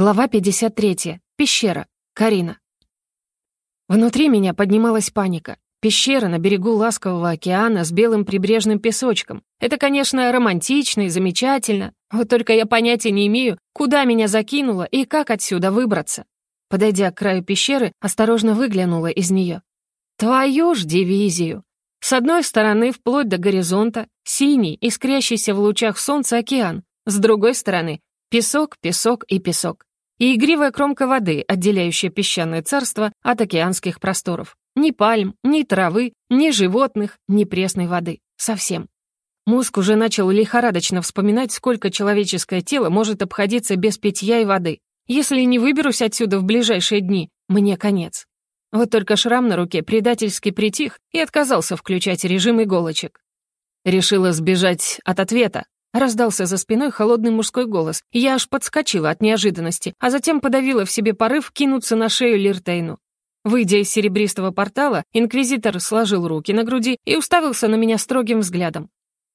Глава 53. Пещера. Карина. Внутри меня поднималась паника. Пещера на берегу ласкового океана с белым прибрежным песочком. Это, конечно, романтично и замечательно. Вот только я понятия не имею, куда меня закинуло и как отсюда выбраться. Подойдя к краю пещеры, осторожно выглянула из нее. Твою ж дивизию! С одной стороны, вплоть до горизонта, синий, искрящийся в лучах солнца океан. С другой стороны, Песок, песок и песок. И игривая кромка воды, отделяющая песчаное царство от океанских просторов. Ни пальм, ни травы, ни животных, ни пресной воды. Совсем. Мозг уже начал лихорадочно вспоминать, сколько человеческое тело может обходиться без питья и воды. Если не выберусь отсюда в ближайшие дни, мне конец. Вот только шрам на руке предательски притих и отказался включать режим иголочек. Решила сбежать от ответа, Раздался за спиной холодный мужской голос. Я аж подскочила от неожиданности, а затем подавила в себе порыв кинуться на шею Лиртейну. Выйдя из серебристого портала, инквизитор сложил руки на груди и уставился на меня строгим взглядом.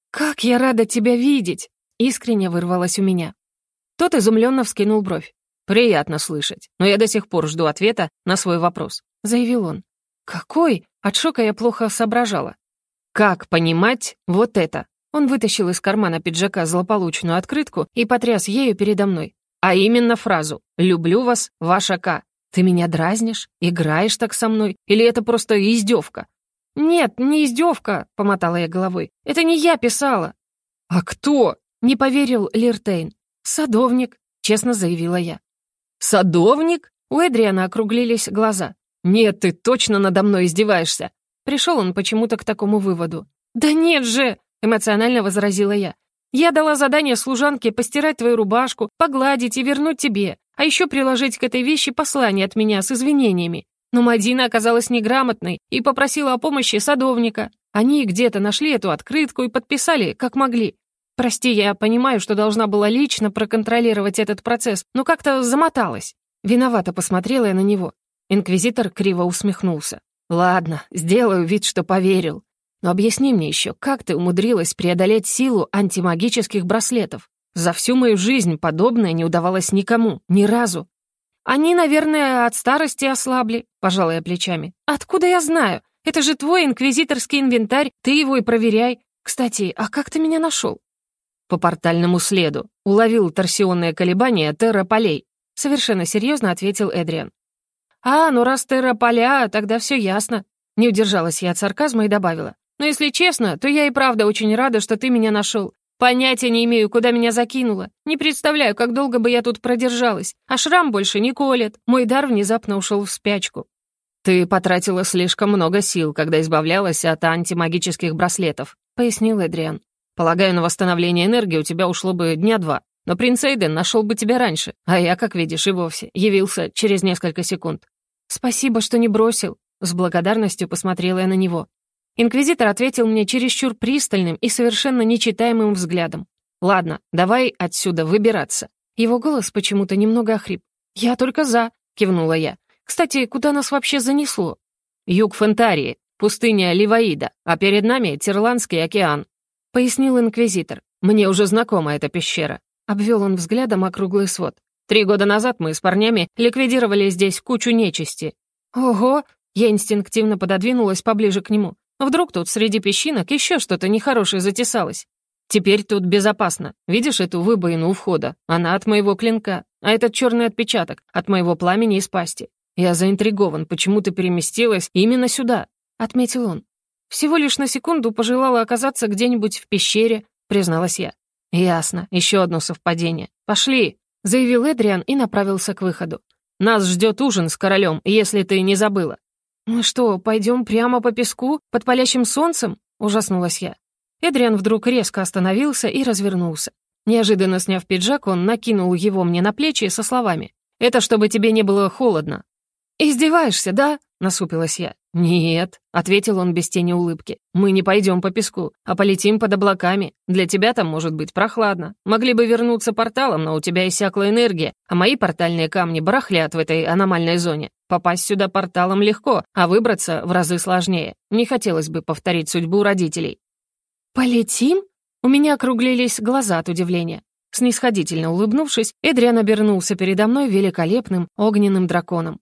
«Как я рада тебя видеть!» — искренне вырвалось у меня. Тот изумленно вскинул бровь. «Приятно слышать, но я до сих пор жду ответа на свой вопрос», — заявил он. «Какой?» — от шока я плохо соображала. «Как понимать вот это?» Он вытащил из кармана пиджака злополучную открытку и потряс ею передо мной. А именно фразу «Люблю вас, ваша К». Ты меня дразнишь? Играешь так со мной? Или это просто издевка? «Нет, не издевка», — помотала я головой. «Это не я писала». «А кто?» — не поверил Лиртейн. «Садовник», — честно заявила я. «Садовник?» — у Эдриана округлились глаза. «Нет, ты точно надо мной издеваешься». Пришел он почему-то к такому выводу. «Да нет же!» Эмоционально возразила я. «Я дала задание служанке постирать твою рубашку, погладить и вернуть тебе, а еще приложить к этой вещи послание от меня с извинениями. Но Мадина оказалась неграмотной и попросила о помощи садовника. Они где-то нашли эту открытку и подписали, как могли. Прости, я понимаю, что должна была лично проконтролировать этот процесс, но как-то замоталась. Виновато посмотрела я на него. Инквизитор криво усмехнулся. «Ладно, сделаю вид, что поверил. Но объясни мне еще, как ты умудрилась преодолеть силу антимагических браслетов? За всю мою жизнь подобное не удавалось никому, ни разу. Они, наверное, от старости ослабли, пожалуй, плечами. Откуда я знаю? Это же твой инквизиторский инвентарь, ты его и проверяй. Кстати, а как ты меня нашел? По портальному следу. Уловил торсионные колебания терраполей. Совершенно серьезно ответил Эдриан. «А, ну раз терраполя, тогда все ясно». Не удержалась я от сарказма и добавила. Но если честно, то я и правда очень рада, что ты меня нашел. Понятия не имею, куда меня закинуло. Не представляю, как долго бы я тут продержалась. А шрам больше не колет. Мой дар внезапно ушел в спячку. «Ты потратила слишком много сил, когда избавлялась от антимагических браслетов», — пояснил Эдриан. «Полагаю, на восстановление энергии у тебя ушло бы дня два. Но принц Эйден нашел бы тебя раньше, а я, как видишь, и вовсе явился через несколько секунд». «Спасибо, что не бросил», — с благодарностью посмотрела я на него. Инквизитор ответил мне чересчур пристальным и совершенно нечитаемым взглядом. «Ладно, давай отсюда выбираться». Его голос почему-то немного охрип. «Я только за», — кивнула я. «Кстати, куда нас вообще занесло?» «Юг Фонтарии, пустыня Ливаида, а перед нами Тирландский океан», — пояснил инквизитор. «Мне уже знакома эта пещера». Обвел он взглядом округлый свод. «Три года назад мы с парнями ликвидировали здесь кучу нечисти». «Ого!» Я инстинктивно пододвинулась поближе к нему. Вдруг тут среди песчинок еще что-то нехорошее затесалось. Теперь тут безопасно. Видишь эту выбоину у входа? Она от моего клинка, а этот черный отпечаток от моего пламени из пасти. Я заинтригован, почему ты переместилась именно сюда, отметил он. Всего лишь на секунду пожелала оказаться где-нибудь в пещере, призналась я. Ясно, еще одно совпадение. Пошли, заявил Эдриан и направился к выходу. Нас ждет ужин с королем, если ты не забыла. «Мы что, пойдем прямо по песку, под палящим солнцем?» — ужаснулась я. Эдриан вдруг резко остановился и развернулся. Неожиданно сняв пиджак, он накинул его мне на плечи со словами. «Это чтобы тебе не было холодно». «Издеваешься, да?» — насупилась я. «Нет», — ответил он без тени улыбки. «Мы не пойдем по песку, а полетим под облаками. Для тебя там может быть прохладно. Могли бы вернуться порталом, но у тебя иссякла энергия, а мои портальные камни барахлят в этой аномальной зоне. Попасть сюда порталом легко, а выбраться в разы сложнее. Не хотелось бы повторить судьбу родителей». «Полетим?» У меня округлились глаза от удивления. Снисходительно улыбнувшись, Эдриан обернулся передо мной великолепным огненным драконом.